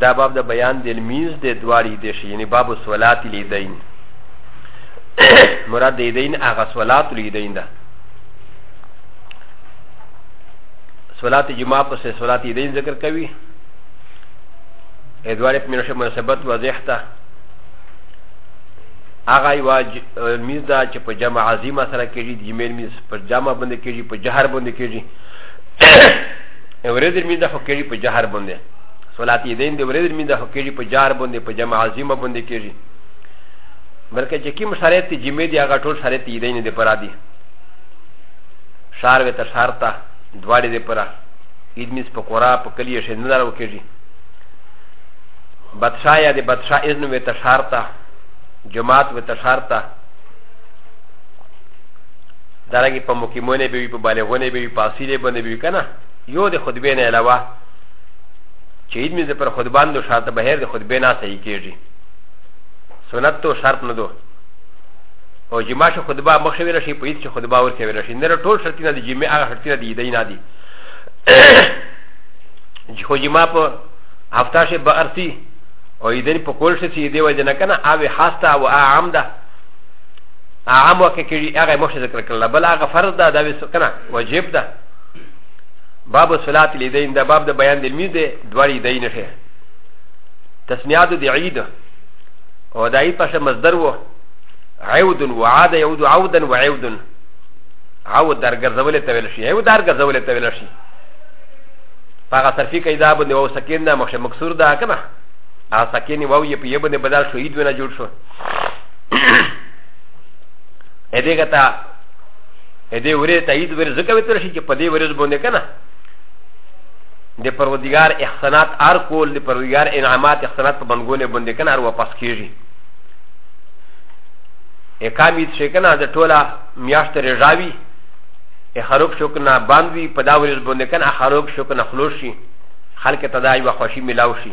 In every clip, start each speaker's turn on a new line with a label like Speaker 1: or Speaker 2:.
Speaker 1: دا باب د بیان د لمینز د دواړي د شي یعنی باب صلات الیدین مراد د یدین هغه صلات الیدین ده صلات جمعه پس صلات یدین ذکر کوي ادوار په منشه مناسبت واضح ده هغه یو میز ده چې په جمع عظیمه سره کېږي د جمع میز په جمع باندې کېږي په جهر باندې کېږي ورځ می د حکیری په جهر باندې صلات یدین د ورځ می د حکیری په جهر باندې په جمع عظیمه باندې کیږي بلکې چې کوم شرایط دی جمعې دی هغه ټول شرایط یدین دی پر دی شار وې ته شار ته دواړې دی پر عید میس په کورا په کلیه شې نه لارو کیږي بادشاہ یا د بادشاہ اذن وې ته شار ته جماعت وې ته شار ته دارنګه په مقیمونه به وي په بالغونه به وي په اصیلې باندې به وي که نه یو د خطبې نه علاوه چې عید مې پر خطبان دو شاته بهر د خطبې نه صحیح کېږي سنت تو شرط نه دو او جماع شو خطبه مخ شوی راشي په عید چې خطبه ور کوي راشي نه ټول شرطونه د جمعې هغه شرطونه د عیدای نه دي چې خو جماع په هفته شي به ارسي او عیدین په کول شي چې عیدې وجه نه کنه او خاصه او عام ده عام وکړي کړي هغه مخ ذکر کړل بل هغه فرض ده دا وس کنه واجب ده باب صلات الیدین دا باب د بیان د میز ده دوړي دین شه تسمیات د عید او دای په شه مصدر وو عود و عاد یود عودا و عود عود در ګرځول ته ویل شي عود در ګرځول ته ویل شي هغه صرفي قاعده باندې او سکین نه مخ مکسور ده کنه هغه سکین وو یې په یبه بدل شو عید ونه جوړ شو ا دې کته ا دې ورې ته عيد ورې زکه وتر شي چې په دې ورې باندې کنه د پرودګار احسانات ار کول د پرودګار انعامات احسانات په بنګونه باندې کنه ار واپس کیږي اقامت شي کنه د ټوله میاشت رضاوي ا خروق شو کنه باندې په دا ورې باندې کنه خروق شو کنه خلوص شي خلک ته دا یو خوشي ملاوي شي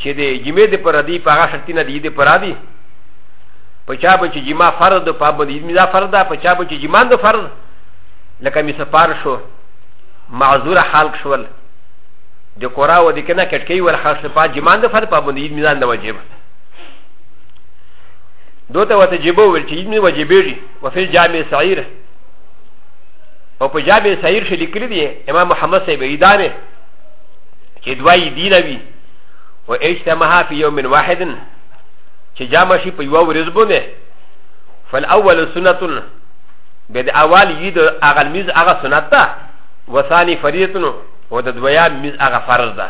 Speaker 1: چې د جمعې د پر دی په هغه شرطي نه دی د پر دی په چا به چې جمع فرض ده په باندې عید مزا فرض ده په چا به چې جمع ده فرض لکه می سفار شو معذور حال شول د کورا و د کنه کټکی ور خاص په جمع ده فرض په باندې عید مزا نه واجب دوته وته جبو ول چې عید می واجبېږي وفي جامع سعیر او په جامع سعیر شې لیکلي دي امام محمد صاحب ایدانه چې دوی دینوي و اجتماعها فی یوم واحد چې جامع شي په یوه ورځ باندې فالاول سنت به د اول یې د هغه لمونځ هغه سنت ده وثاني فریضه و د دویا لمونځ هغه فرض ده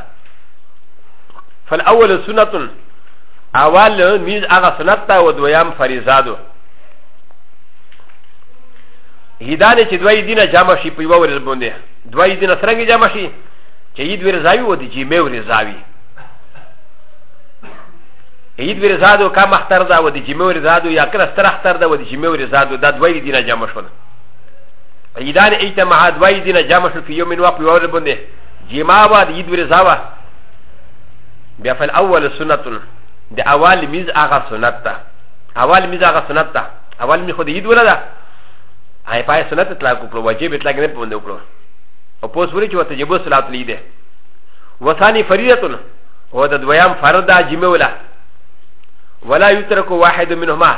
Speaker 1: فالاول سنت اول لمونځ هغه سنت ده و دویام فریضه ده هدانه چې دوی دینه جامع شي په یوه ورځ باندې دوی دینه څنګه جامع شي چې اید ورزاوی و دی جیمه ورزاوی اید ورزادو کم اختر دا و دی جیمه ورزادو یا کل استر اختر دا و دی جیمه ورزادو دا دوی دینا جمع شونه ایدان ایت مع دوی دینا جمع شو فی یوم وقت یور بنده جیما و دی اید ورزاوا بیا فل اول سنت د اول میز هغه سنت تا اول میز هغه سنت تا اول می خو د اید ولا دا ای پای سنت اطلاق وکړو واجب اطلاق نه پوند وکړو او په سوري چې وته جبو صلات لیده وثاني فريضه هو د دویام فرض ده جمع ولا ولا يترك واحد منهما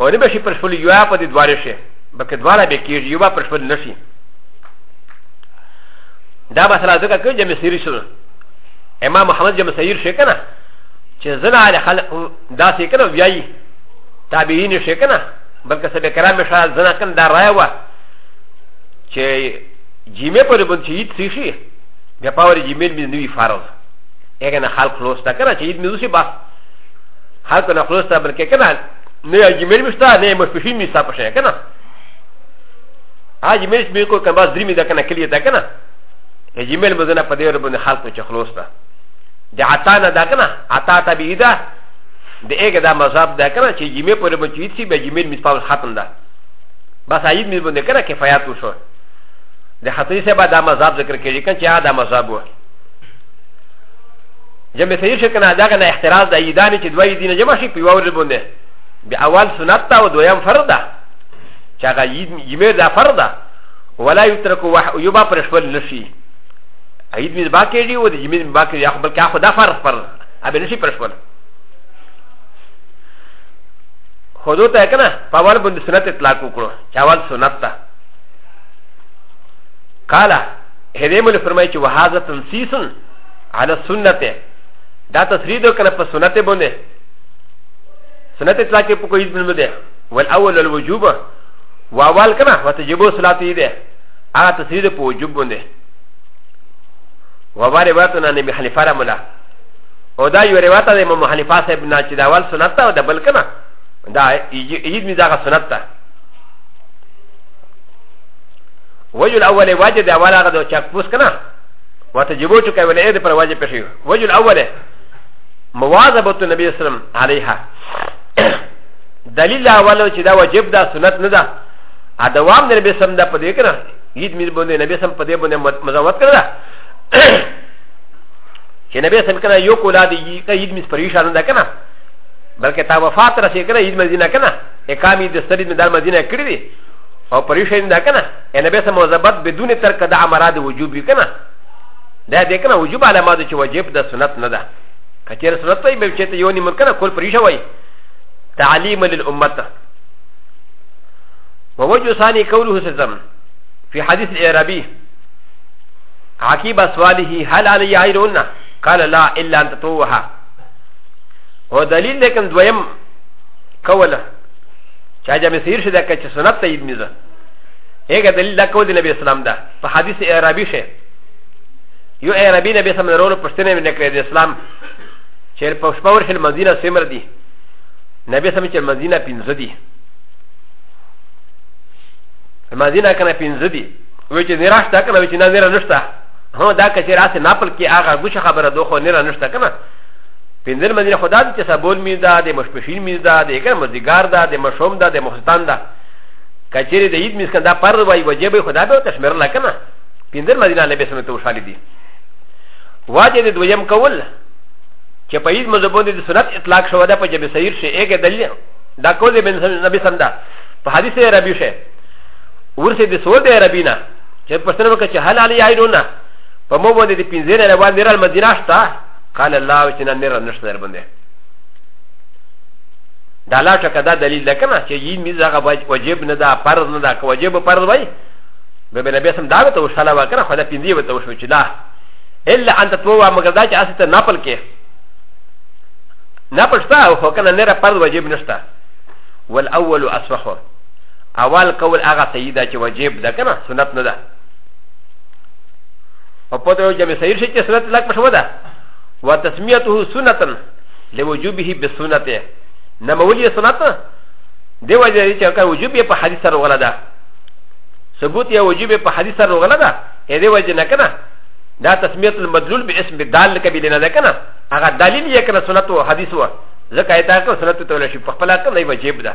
Speaker 1: او نه بشي پر شول یو په دې دواړه شي بلکې دواړه به کېږي یو پر شول نشي دا مسله ځکه کوي جمع سری شول امام محمد جمع سیر شي کنه چې زنا علی خلق دا سې کنه ویایي تابعین شي کنه بلکې سبه کرام شاه زنا کنه دا راي وه چې جیمه پر بند چې عید سی شي بیا پاور جیمه مې نوی فرض هغه نه خلق خلاص تا کنه چې عید مې وسی بس خلق نه خلاص تا بلکې کنه نه جیمه مې شته نه مې پښین مې صاحب شي کنه هغه مې مې کو کنه بس درې مې دا کنه کلیه دا کنه جیمه مې زنه په دې ور باندې خلق چې خلاص تا د عطا نه دا کنه عطا ته بي دا د هغه دا مذهب دا کنه چې جیمه پر بند چې عید سی بیا جیمه مې پاور ختم ده بس عيد مې باندې کړه کفایت وشو د خطري سبا دا مذاب ذکر کړي کنه چې دا مذاب وو جمع صحیح شو کنه دا کنه احتراز د عیدانې چې دوی دینه جمع شي په وور باندې به اول سنت تا او دویم فرض ده چې هغه عید یمه دا فرض ده ولا یترک وح یبا پر شول نشي عید می باکې دی او د یمه می باکې دی خو بلکې خو دا فرض فرض ابه نشي پر شول خو دو ته کنه په اول باندې سنت اطلاق وکړو چې اول سنت ته قال هدې مل فرمایي چې وهذا تنسیس على السنت دا تصریح ده کنه په سنت باندې سنت اطلاق په کوئی ځبن ده والاول الوجوب واول کنه وتجبو صلات ده هغه تصریح ده په وجوب باندې وبارې واتنا نبی حنیفه رحمه الله او دا یو روایت ده امام حنیفه صاحب نه چې دا اول سنت ده او دا بل کنه دا عید می دغه سنت ده وجه الاول واجب ده اول هغه د چاک پوس کنه وته جبو چې کوي ولې د پر واجب پېښي وجه الاول مواظبه النبي صلی الله علیه وسلم علیها دلیل اول چې دا واجب ده سنت نه ده ا دوام د نبی سم ده په دې کنه عید می باندې نبی سم په دې باندې مزاوت کړل چې نبی سم کنه یو کولا دی کې عید مس پریشان ده کنه بلکې تا وفات را شي کنه عید مدینه کنه اقامې د سړي د دار مدینه کړی دی او پریشان ده کنه نبی سم مزبط بدون ترک د امراد وجوب کنه دا دې کنه وجوب علامات چې واجب د سنت نه ده کچیر سنت ته به چې ته یو نیمه کنه کول پریشا وای تعلیم للامه ووجه ثاني قوله سزم في حديث العربي عقيب سواله هل علي عيرون قال لا الا ان تطوها هو دليل لكن دويم كولا چا جامع سير شده كچ سنت سيد ميزه هيگا دليل دا كول النبي السلام دا فحديث اعرابي شه يو اعرابي نبي سلام رولو پشتنه من نکره ده اسلام چه پشپور شل مدينه سمر دي نبي سلام چه مدينه پنزه دي مدينه کنه پنزه دي وی چې نیرا شته کنه وی چې نه نیرا نشته هو دا کچې راسه ناپل کې هغه ګوشه خبره دوه خو نیرا نشته کنه پندل مدینه خدا دې چې سبول میز ده د مشپشین میز ده د کنه مزګار ده د مشوم ده د مخستان ده کچېری د عید میز کنده پر وای وجب خدا به تشمیر لا کنه پندل مدینه له بسمه تو شالې دي واجه د دویم کول چې په عید مزبون د سنت اطلاق شو ده په جبه سیر شي اګه دلیل دا کول د نبی سم ده په حدیث ربی شه ورسې د سعودي عربي نه چې پښتنه وکړه چې حلال یې عینو نه په مو باندې د پنځه نه روان دی رال مدینه شته قال الله چې نه نه نشته در باندې دا لا ټکه دا دلیل ده کنه چې یی میز هغه واجب نه ده فرض نه ده که واجب فرض وای به به نبی سم دا ته وشاله وکړه خو دا پنځه وته وشو چې لا الا ان تطوع مگر دا چې استه نه پل کې نه پښتا خو کنه نه فرض واجب نشته والاول اصفحه اول قول هغه صحیح ده چې واجب ده که نه سنت نه ده او پته یو جمع صحیح شي چې سنت لک په شوه ده و تسمیته سنتا لوجوبه بسنته نمولی سنت دی وجه چې که وجوب یې په حدیث سره وغله ده ثبوت یې وجوب په حدیث سره وغله ده یې دی وجه نه که نه دا تسمیت المدلول باسم بدال کبیل نه ده که نه هغه دلیل یې که نه سنت و حدیث و ځکه یې تا که سنت ته ولا شي په خپله که نه واجب ده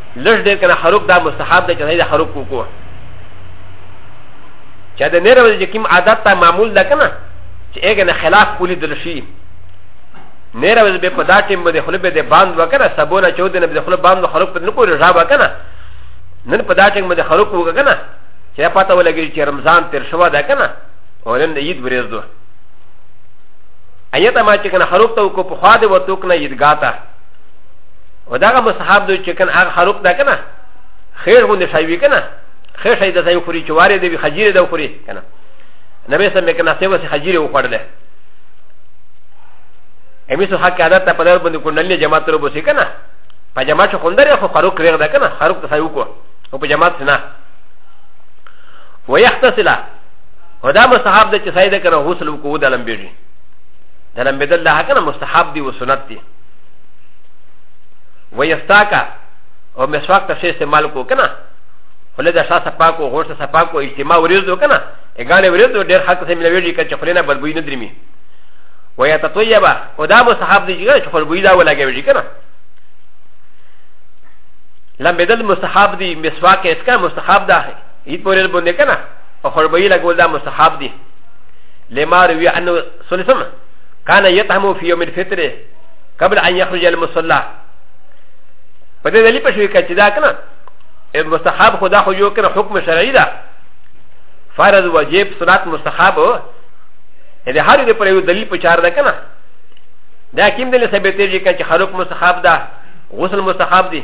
Speaker 1: لږ ډېر کنه حروف دا مستحب ده کنه دا حروف وکړو چې دا نه راوځي چې کوم عادت ته معمول ده کنه چې هغه نه خلاف کولی دل شي نه راوځي به په دا ټیم باندې خپل به د باند وکړه سبونه چې ودنه به خپل باند حروف په نکو رضا وکړه نن په دا ټیم باندې حروف وکړه چې پته ولګي چې رمضان تیر شو ده کنه او نن عيد ورځ ده ايته ما چې کنه حروف ته کو په خاده وته کنه عيدګاته و دغه مستحب دی چې کنه هغه خروق ده کنه خیر غوندې شی وي کنه خیر شی د ځای وخوري چې وارې دی خجیرې ده وخوري کنه نبی سم یې کنه سیوه سي خجیرې وخوړله امیسو حق عادت ته په دغه باندې کونډلې جماعت ته وبوسي کنه په جماعت خوندره خو خروق کړی ده کنه خروق ته ځای وکړو او په جماعت نه ويختصلا ودا مستحب ده چې سیده کنه غسل وکړو د لمبېږي د لمبېدل ده کنه مستحب دی و سنت دی و يستاکا او مسواک ته شي استعمال کو کنه خله د شاسه پاکو غوښته سپاکو اجتماع ورزو کنه اګانه ورزو ډېر خلک سم لويږي کچ خلینه بدبوی نه درمي و یا تطیبا او دا مو صحاب دی چې خپل بوی دا ولګوي کنه لم بدل مستحب دی مسواک اس کا مستحب دا ہے یہ پورے بندے کا نا اور خربئی لگول دا مستحب دی لما روی انو سلسم کانا یتہمو فی یوم الفطر قبل ان يخرج المصلى په دې دلیل پښوی کچې دا کنه مستحب خدا خو یو کنه حکم شرعي ده فرض واجب صلات مستحب دې هر دې پر یو دلیل په چار ده کنه دا کیم دلیل ثابت دی چې خلق مستحب ده غسل مستحب دي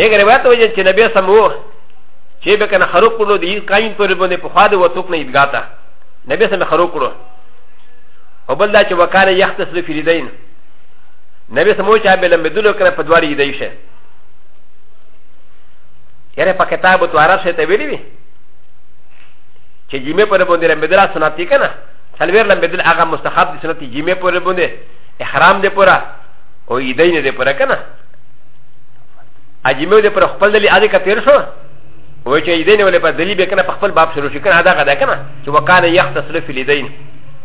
Speaker 1: هغه روایت وجه چې نبی سمو چې به کنه خروق کړو د عید قائم پر باندې په خاده وتوک نه عیدګاه ته نبی سم خروق کړو او بل دا چې وکانه یختصر فی لیدین نبی سمو چا به لمبدلو کنه په دواری دی شه یاره په کتاب تو عرب شه ته ویلی وی چې جیمه پر باندې لمبدلا سنتی کنه سلویر لمبدل هغه مستحب دي سنتی جیمه پر باندې احرام دې پورا او ایدین دې پورا کنه اجیمه دې پر خپل دلی اده کتیر شو و چې ایدین ولې په دلی به کنه په خپل باب شروع شي کنه ادا غدا کنه چې وکانه یختصر فی لیدین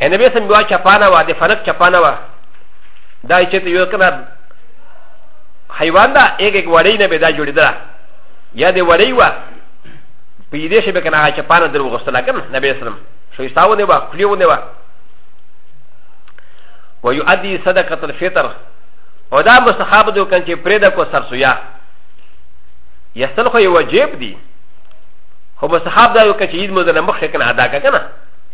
Speaker 1: ان به سم بیا چپانه وا د فلک چپانه وا دا چې ته یو کنه حیوان دا یک یک وړی نه به دا جوړی دا یا د وړی وا په دې شي به کنه هغه چپانه در وغوستل کنه نبی اسلام شو یستاونه وا کلیونه وا ويؤدي صدقه الفطر او دا مستحب دو کن چې پرې د کو سرسویا یستل خو یو واجب دی خو مستحب دا یو کچې عید مو د مخ کنه ادا کنه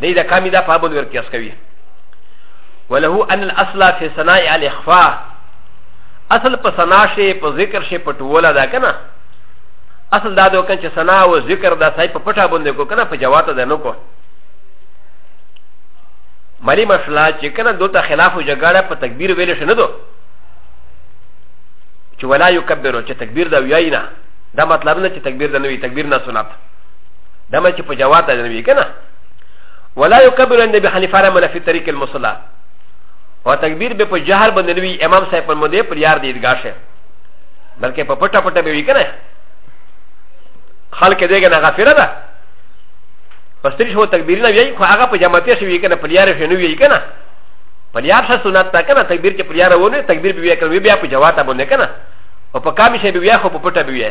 Speaker 1: دی د کامی دا پابل ور قیاس کوي وله ان الاصل فی ثناء الاخفاء اصل په ثنا شی په ذکر شی په ټوله دا کنه اصل دا دوکن چې ثنا او ذکر دا سای په پټه باندې کو کنه په جواب ده نو کو مری مسله چې کنه دوته خلاف جګړه په تکبیر ویل شنه دو چې ولا یکبرو چې تکبیر دا ویای نه دا مطلب نه چې تکبیر دا نه وی تکبیر نه سنت دا ما چې په جواب ته نبی کنه ولا يكبر النبي حنيفه رحمه في طريق المصلى وتكبير به په جهر باندې نبی امام صاحب په مده پر یار دی ادګار شه بلکې په پټه پټه به وی کنه خلک دې کنه غفره ده پستری شو تکبیر نه وی خو هغه په جماعت شوی کنه په یار شنو وی کنه په یار شه سنت تا کنه تکبیر چې په یار ونه تکبیر به وی کنه بیا په جواب ته باندې کنه او په کامی شه بیا خو په پټه بیا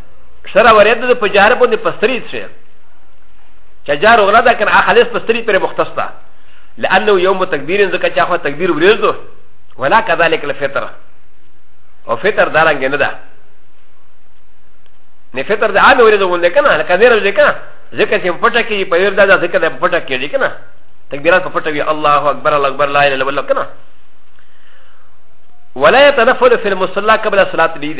Speaker 1: شرا وريد د پجار باندې پستری شه چې جار وغلا دا کنه خالص پستری پر مختص ده لانه يوم تكبير ځکه چې هغه تکبیر ورېزو ولا كذلك الفطر او فطر دارنګ نه ده نه فطر د عام ورېزو ونه کنه لکه زیر ورځ کنه ځکه چې پټه کې په ورځ دا ځکه د پټه کې دي کنه تکبیرات په پټه وي الله اکبر الله اکبر لا اله الا الله کنه ولا يتنفل في المصلى قبل صلاه العيد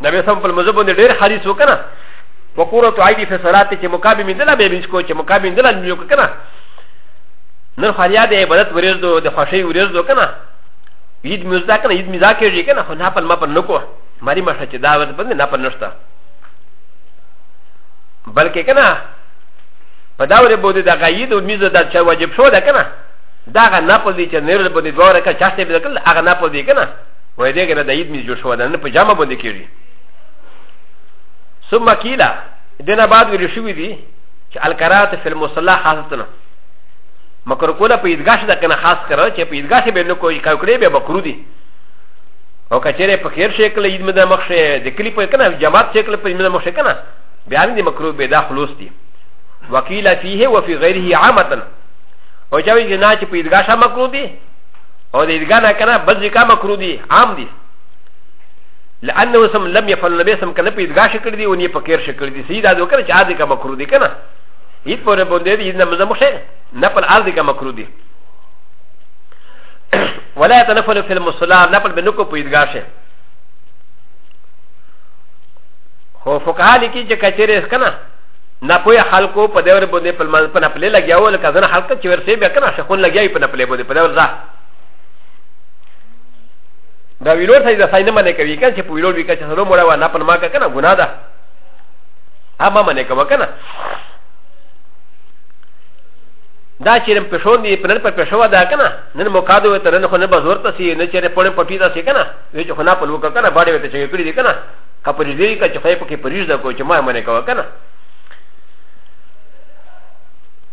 Speaker 1: نبي سم په مذهب باندې ډېر حدیث وکنه وقورت عیدی فی صلاتی چې مقابل من دلا به بیس کو چې مقابل من دلا نیو کنه نن خالیا د عبادت ورځ دو د خوشی ورځ دو کنه عید مزدا کنه عید مزا کېږي کنه خو نه پن ما پن نکو ماری ما چې دا ورځ باندې نه پن نشتا بلکې کنه په دا ورځ باندې د غید او میز د چا واجب شو ده کنه دا غ نه پدې چې نیر باندې دوه رکعه چاشته به کړل هغه نه پدې کنه و دې کنه د عید می جوړ شو دنه په جامه باندې کیږي ثم کیلا دنه بعد ویل شوې دي چې الکرات فی المصلا خاصتنا مکر کوله په ایدګاش د کنه خاص کړو چې په ایدګاش به نو کوی کا کړې به مکرو دي او کچره په خیر شکل عید مده مخ شه د کلی په کنه جماعت شکل په مده مخ شه کنه بیا دې مکرو به دا خلوص دي وکیلا فیه و فی غیره عامه او چاوی جنا چې په ایدګاش مکرو دي او د ادګا نه کنه بل ځکه مکرو دي عام دي لانه سم لم يفعل النبي سم کنه په ادګا شکړ دي او نه په کیر شکړ دي سیدا د وکړه چې عادت کا مکرو دي کنه هیڅ پر باندې دي نه مزه مشه نه پر عادت کا مکرو دي ولا يتنفل في المصلى نه پر بنکو په ادګا شه هو فقها لیکي چې کچېره کنه نه پوهه خلکو په دې ور باندې په لمانځ په نپلې لګیا و لکه ځنه خلک چې ورسې بیا کنه شخون لګیا په نپلې باندې په دې ورځه دا ویلور ته دا ساين منه کوي کنه چې په ویلور وی کنه چې سلام وړه و نه پن ما کنه ګناه ده هغه منه کوي کنه دا چې رم پښون دی پنن پر پښو دا کنه نن مقادو ته نن خو نه بزور ته سي نه چې په پټی ته سي کنه وی چې خو نه په لوکه کنه باډي ته چې کړی دی کنه که په نږدې وي که چې خدای پکې پرېږده کو چې ما یې منې کوه که نه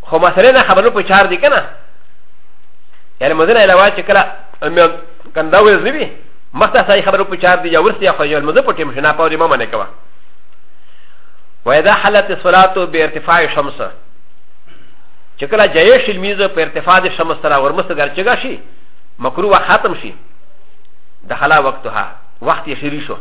Speaker 1: خو مسله نه خبرو په چار دي که نه یعنې مزنه علاوه چې کله کنده ورځ نه وي مخته سړی خبرو په چار دي یا ورسې یا خو یو لمونځ په ټیم شي ناپوه دې ما منې کوه وإذا حلت الصلاة بارتفاع الشمس چې کله جایش لمونځ په ارتفاع د شمس سره ورمسته ګرچګا شي مکروه ختم شي دخلا وقتها وقت یې شری شو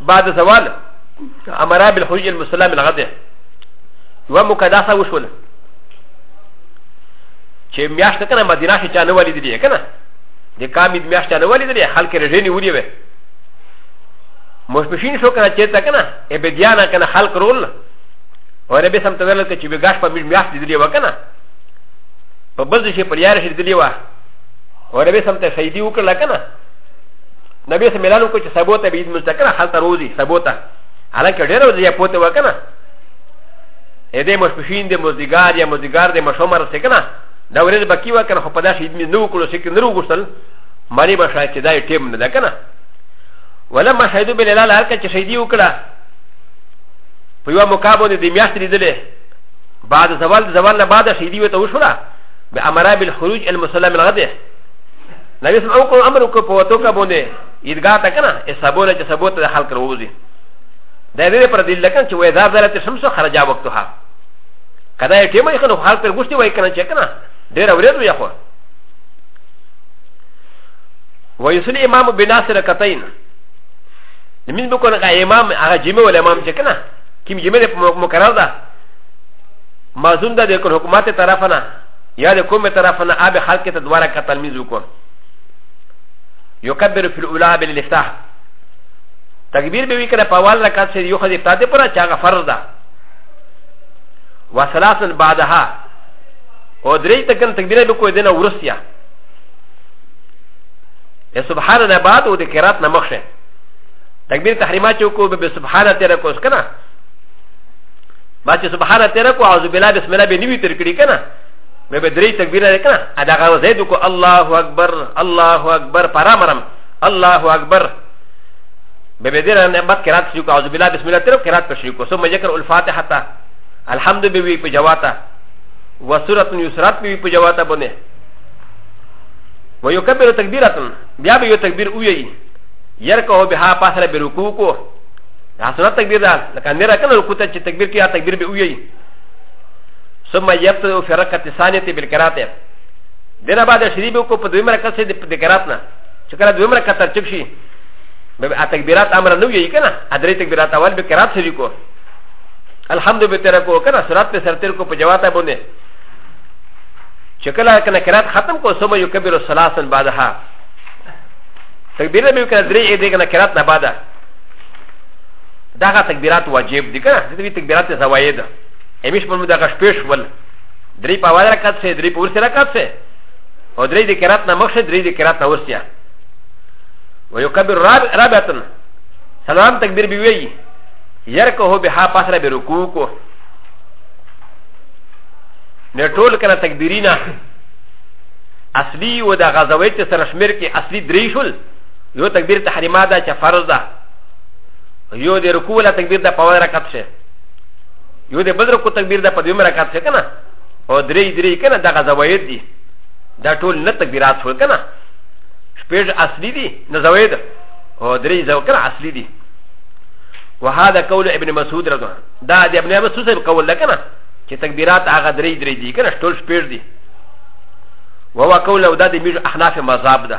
Speaker 1: بعد زوال امر بالخروج المسلم من الغد ومكداسه وشول چې میاشت کنه مدینه شي چانه ولې دي کنه د کامید میاشت چانه ولې دي خلک رژنی ولې وي مشپشین شو کنه چې تا کنه ای به دیانا کنه خلق رول او ربي سم ته ویل چې به غاښ په میډ میاس دي و کنه په بل ځای په یار شي دي و او ربي سم ته شهیدی وکړه کنه نبی صلی الله علیه وسلم سبوت به عید مستقره حالت روزی سبوت حالانکه ډیر روزی یا پوت وکنه ا دې مشپشین دې مزګار یا مزګار دې مشومر څه کنه دا ورځ بکی وکنه خو په داسې عید می نو کولو چې کنه نو غوښتل مری به شاید چې دا ټیم نه ده کنه ولما شهیدو بلال هر کچ شهیدی وکړه په یو مقابله دې میاشت لیدلې بعد زوال زوال نه بعد شهیدی وته وشوړه بأمر بالخروج المسلم الغده نبی صلی الله علیه وسلم امر وکړ په وتو کا باندې عیدګاه ته کنه ای سبونه چې سبوت د خلک روزي دا دې پر دې لکه چې وې دا زرت شمس خرجا وقتها کدا یې ټیمه خنو خلک پر ګوشتي وای کنه چې کنه ډیر اورېدو یا خو ويسل امام بناس ركتين من بكون امام اغا جمع ولا امام جكنا كم جمع مكرر ده مازون ده يكون حكومات طرفنا یا د کومې طرف نه آب خلق ته دوه رکعه تلمیز وکړو یکبر فی الاولا بالافتاح تکبیر به وی کنه په اول رکعت سره یو خدای پاتې پر چا غفر ده وثلاثا بعدها او درې تکن تکبیر به کوی دنه ورسیا سبحان الله بعد او د قرات نه مخشه تکبیر تحریمات چوکو به سبحان الله تیر کوس کنه ما چې سبحانه تیر کو اعوذ بالله بسم الله به نیوی تر کړی کنه مې به درې تکبیر لري کنه ادا غو زید کو الله اکبر الله اکبر پرامرم الله اکبر به به دره نه بعد قرات شو کو اعوذ بالله بسم الله تر قرات پر شو کو سو مجکر الفاتحه تا الحمد به وی په جواتا وسورۃ یسرات به وی په جواتا بونه ويكبر تكبيرة بيا بيو تكبير اويي يركو بها فاصلة بركوكو دا سنت تکبیر ده لکه نه راکنه رکوع ته چې تکبیر کې تکبیر به ویي ثم يبتدئ في ركعة الثانية بالقراءة دنا بعد شريب کو په دویم رکعت سے د قرات نه چې کله دویم رکعت تر چک شي به تکبیرات امر نه ویي کنه ادري تکبیرات اول به قرات سری کو الحمد به تر کو کنه سرات په سرتر کو په جواب ته بونه چې کله کنه قرات ختم کو ثم يكبر ثلاثا بعدها تكبير ب ك ر د ر ي د ك ن ك ر ا ت ن ب ا د ا دا غا تکبیرات واجب دي کنه دې تکبیرات زواید امیش پر مو دا غا شپې شول درې په اول رکعت سه درې په ورسې رکعت سه او درې د کرات نه مخشه درې د کرات نه ورسیا ويكبر رابعه سلام تکبیر بي وي يركه بها پسره به رکوع کو نه ټول کنه تکبیرینا اصلي و د غزوی چې سره شمیر کې اصلي درې شول یو تکبیر تحریما ده چې فرض ده یو د رکوع ولا تکبیر ده په اول رکعت شه یو د بل رکوع تکبیر ده په دویم رکعت شه کنه او درې درې کنه دغه زواید دي دا ټول نه تکبیرات شول کنه شپږ اصلي دي نه زواید او درې زو کنه اصلي دي وهذا قول ابن مسعود رضی الله دا د ابن مسعود صاحب قول ده کنه چې تکبیرات هغه درې درې دي کنه ټول شپږ دي وهو قول او دا د میږ احناف مذهب ده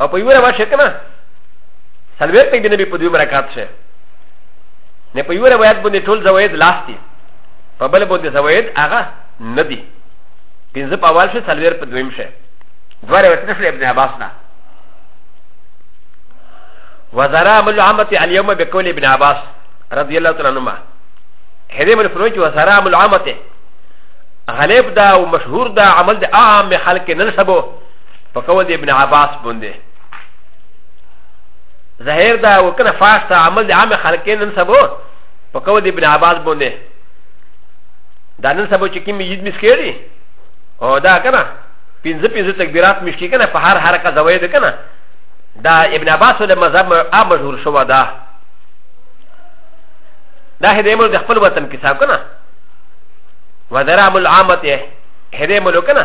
Speaker 1: او په یو روایت شکنه سلویر تک د نبی په دویم رکعت شه نه په یو روایت باندې ټول زواید لاس دي په بل باندې زواید هغه نه دي پنځه په اول شه سلویر په دویم شه دوه روایت نشل ابن عباس نه وزرا عمل عامت اليوم بقول ابن عباس رضي الله تعالى عنهما هذه من فروج وزرا عمل عامت غالب دا ومشهور دا عمل دا عام خلق ننسبه په قول د ابن عباس باندې ظاهر دا وکنه فاش ته عمل د عام خلکین نن سبو په قول د ابن عباس باندې دا نن سبو چې کوم یید مس کړي او دا کنه پنځه پنځه تکبیرات مشکی کنه په هر حرکت زوید کنه دا ابن عباس له مذهب ا مشهور شو دا دا هدی مل د خپل وطن کې صاحب کنه ودرام العامت هدی مل کنه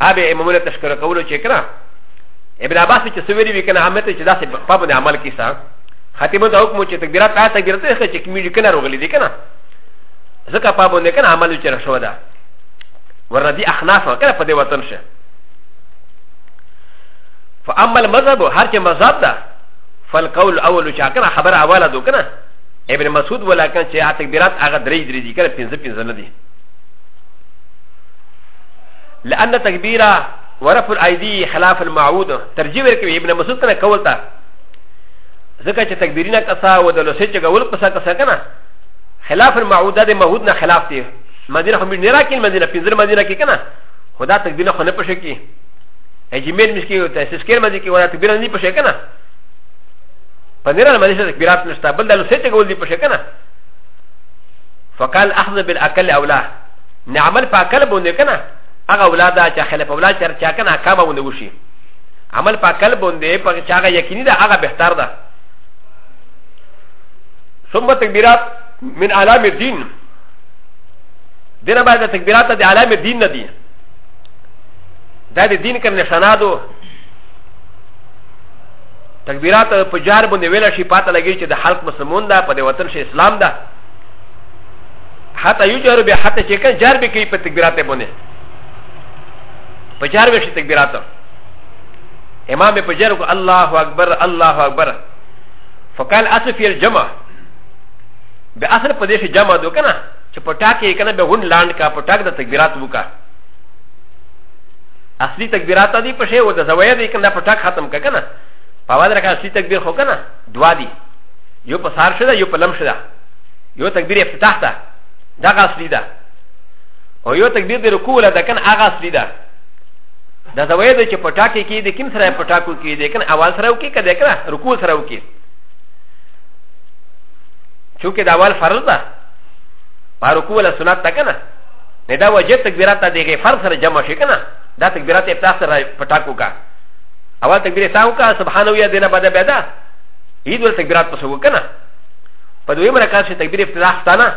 Speaker 1: ابي امامونه تشکر کولو چې کنه ابن عباس چې سویری وی کنه امته چې داسې په باندې عمل کیسه خاتمه د حکم چې تکبیرات آ تکبیرات څه چې کمیږي کنه روغلی دي کنه ځکه په باندې کنه عمل چې راشو ده وردی اخناف کنه په دې وطن شه فاما المذهب هر چې مذهب ده فالقول الاول چې کنه خبر اوله دو کنه ابن مسعود ولا کنه چې تکبیرات هغه درې درې دي کنه پنځه پنځه نه دي لان تكبير ورفع الايدي خلاف المعود ترجيح ورکوي ابن مسعود کنه کول تا ځکه چې تکبیرینه کسا او د لوسې چې کول کسا کسا کنه خلاف المعود د معود نه خلاف دی مدینه هم نه راکین مدینه پنځه مدینه کې کنه خدا تکبیرینه خو نه پښه کې اجمل مسکی او تاسیس کې مدینه کې ولا تکبیرینه نه پښه کنه پنځه مدینه تکبیرات نشته بل د لوسې چې کول دی پښه کنه فقال اخذ بالاقل اولاه نه عمل په عقل باندې که نه هغه اولاد ده چې خلف اولاد چې چا که نه احکامه باندې وشي عمل په عقل باندې په چې هغه یقیني ده هغه بهتر ده ثم تکبیرات من علام الدین دینه باید تکبیرات د علام الدین نه دي دا د دین کوم نشانه ده تکبیرات په جار باندې ویل شي پاته لګي چې د خلق مسلمون ده په دې وطن شي اسلام ده حتی یو جارو بیا حتی چې کله جار به کوي په تکبیرات باندې په جار به شي تکبیرات امام به په جار کو الله اکبر الله اکبر فقال اسف یل جمع به اصل په دې شي جمع دو کنه چې په ټاکې کنه به هون لاند کا په ټاک د تکبیرات وکا اصلي تکبیرات دي په شی و د زویا دي کنه په ټاک ختم کا کنه په وادر کا اصلي تکبیر خو کنه دوا دي یو په سار شدا یو په لم شدا یو تکبیر افتتاح ده دا غاصلی ده او یو تکبیر د رکوع ولا ده کنه هغه اصلی ده دا زوی ده چې پټا کې کې د کوم سره پټا کو کې ده کنه اول سره وکي کده کنه رکوع سره وکي چونکه دا اول فرض ده پر رکوع ولا سنت ده کنه نه دا وجه تکبیرات ده کې فرض سره جمع شي کنه دا تکبیرات افتتاح سره پټا کو کا اول تکبیر ساو کا سبحان الله دینه بده بده عيد ول تكبيرات بسوكنا په دویم رکعت شي تکبیر افتتاح ستانه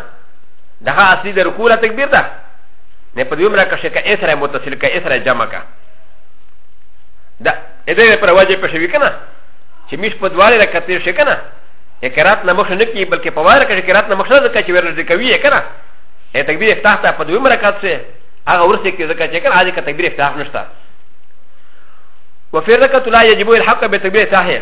Speaker 1: دغه اصلي د رکوع له تکبیر ده نه په دویم رکعت شي که اسره متصل که اسره جمع کا دا دې پر واجب په شوی کنه چې مش په دواله رکعت شي کنه اکرات نه مخ نه کی بلکې په واره کې اکرات نه مخ نه ځکه چې ورته کوي کنه ا تکبیر افتتاح ته په دویم رکعت شي هغه ورسې کې ځکه چې کنه هغه تکبیر افتتاح نشته وفي الركعه لا يجب الحق بتكبير صحيح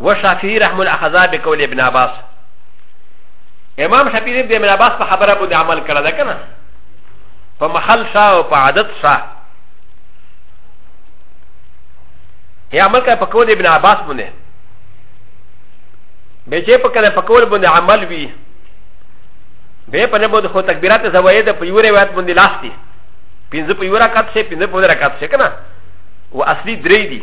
Speaker 1: وشافعي رحم الاخذا بقول ابن عباس امام شافعي د ابن عباس په خبره باندې عمل کړی ده کنه په محل شاه او په عادت شاه یا عمل کړی په قول ابن عباس باندې به چې په کله په قول باندې عمل وي به په نه باندې خو تکبیرات زوید په یو روایت باندې لاس دي پنځه په یو رکعت شي پنځه په رکعت شي کنه و اصلي درې دي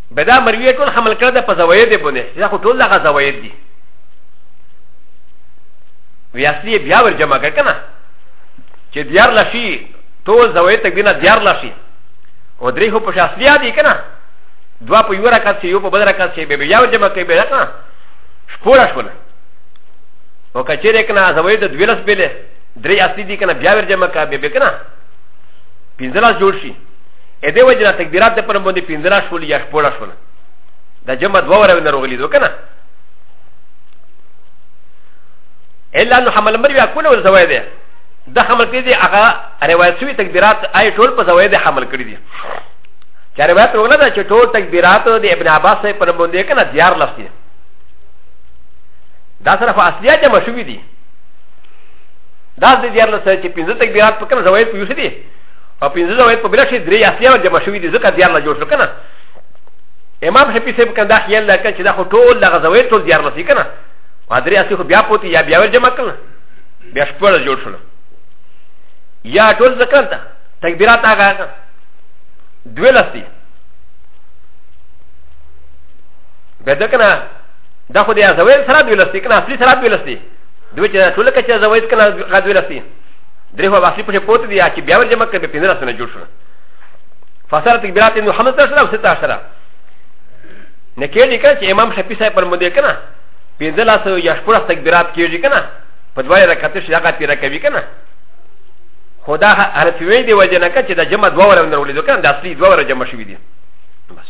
Speaker 1: به دا مرویه ټول حمل کړی ده په زوایدې باندې چې دا خو ټول دغه زواید دي وی اصلي بیا ور جمع کړ که نه چې دیار لشي ټول زواید تقدیر نه دیار لشي او درې خو په شاصلیا دي که نه دوا په یو رکعت چې یو په بل رکعت چې به بیا ور جمع کوي به نه شپوړه شول او که چېرې که نه زواید دویلس بېلې درې اصلي دي که نه بیا ور جمع کوي به که نه پنځلس جوړ شي ا دې وجه نه تکبیرات د پرم باندې پنځه شول یا شپږ شول دا جمع دوه ورو نه رغلی دو کنه الا انه حمل مر بیا کول ول زوی دی د حمل کې دی هغه روایت شوی تکبیرات آی ټول په زوی دی حمل کړی دی چې روایت وګڼه دا چې ټول تکبیرات د ابن عباس صاحب پر باندې کنه دیار لفظ دی دا سره په اصلیا کې مشوي دي دا د دیار لفظ چې پنځه تکبیرات په کنه زوی په یوسې دي او پنځه زوایت په بلکې درې اصلي او جمع شوي دي ځکه دیار نه جوړ شو کنه امام شفیع صاحب کنه دا خیال لکه چې دا خو ټول دغه زوایت ټول دیار لسی کنه او درې اصلي خو بیا پوتې یا بیا ور جمع کړل بیا شپږ جوړ شول یا ټول ذکر ده تکبیرات هغه دوه لسی به دا کنه دا خو دې زوایت سره دوه لسی کنه اصلي سره دوه لسی دوی چې ټول کچې زوایت کنه غدوی لسی درې هو واسي په پوت دي چې بیا ور جمع کړي په پندرا سره جوړ شو فصلت کبیرات نو حمد سره او ستا سره نه کېږي کنه چې امام شفیع صاحب پر مده کنه پندرا سره یا شپږ تکبیرات کېږي کنه په دوه رکعت شي هغه پیرا کوي کنه خدا هر څه وی دی وجه نه کړي چې د جمع دوه ورنه ولې دوه کنه د اصلي دوه ورنه جمع شوی دي بس